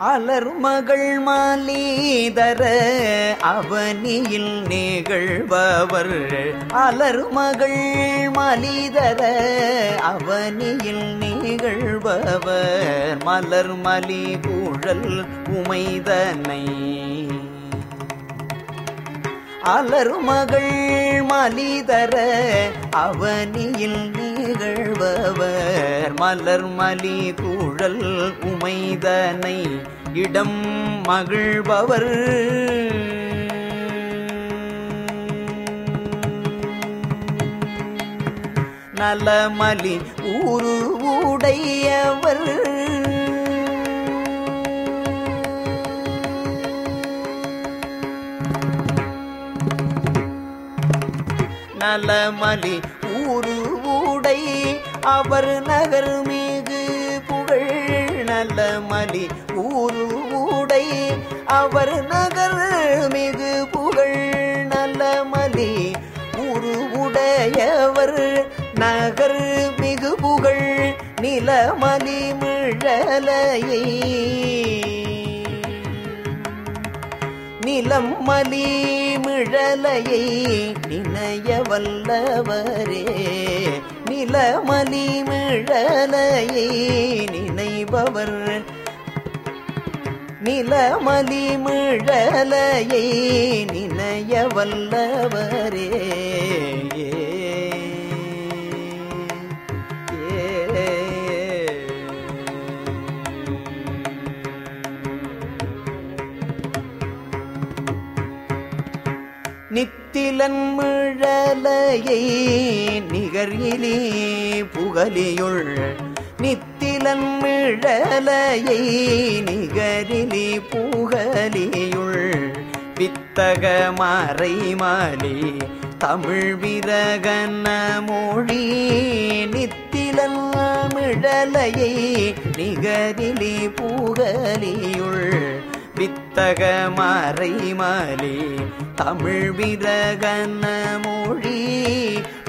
அலர்மகள் மாலீதர அவனியில் நிகழ்பவர். அலர்மகள் மாலீதர அவனியில் நிகழ்பவர். மலர் மலி குழல் உமைதனை. அலர்மகள் மலிதர அவனியில் நிகழ்பவர். மலர் மலி குழல் உமைதனை இடம் மகிழ்பவர். நலமலி ஊரு உடையவர் நலமலி ஊரு உடை அவர் நகர் மீது புகழ். நலமலி ஊரு உடை அவர் நகர் மிகு புகழ். நலமலி ஊரு உடையவர் நகர் மிகு புகழ். நிலமலி மிழலையை. நிலம் மலி மிழலையை நினைய வல்லவரே நிலமலி மிழலையை நினைபவர் நிலமலி மிழலையை நினைய வல்லவரே நித்திலன் மிழலையை நிகரிலே புகலியுள். நித்திலன் மிழலையை நிகரிலே புகலியுள். வித்தக மறைமாலி தமிழ் விரகன மொழி. நித்திலன் மிழலையை நிகரிலே புகலியுள். வித்தக மறைமலி தமிழ் விரகன மொழி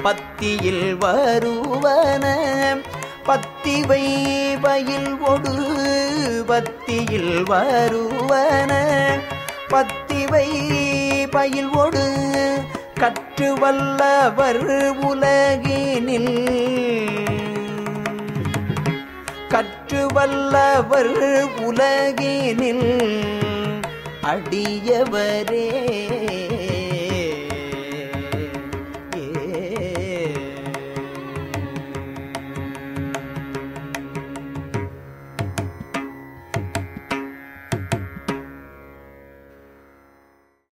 பத்தியில் வருவன பத்திவை பயில் ஒடு பத்தியில் வருவன பத்திவை பயில் ஒடு கற்று வல்லவர் உலகினில் ஆற்று வல்லவர் உலகினில் அடியவரே.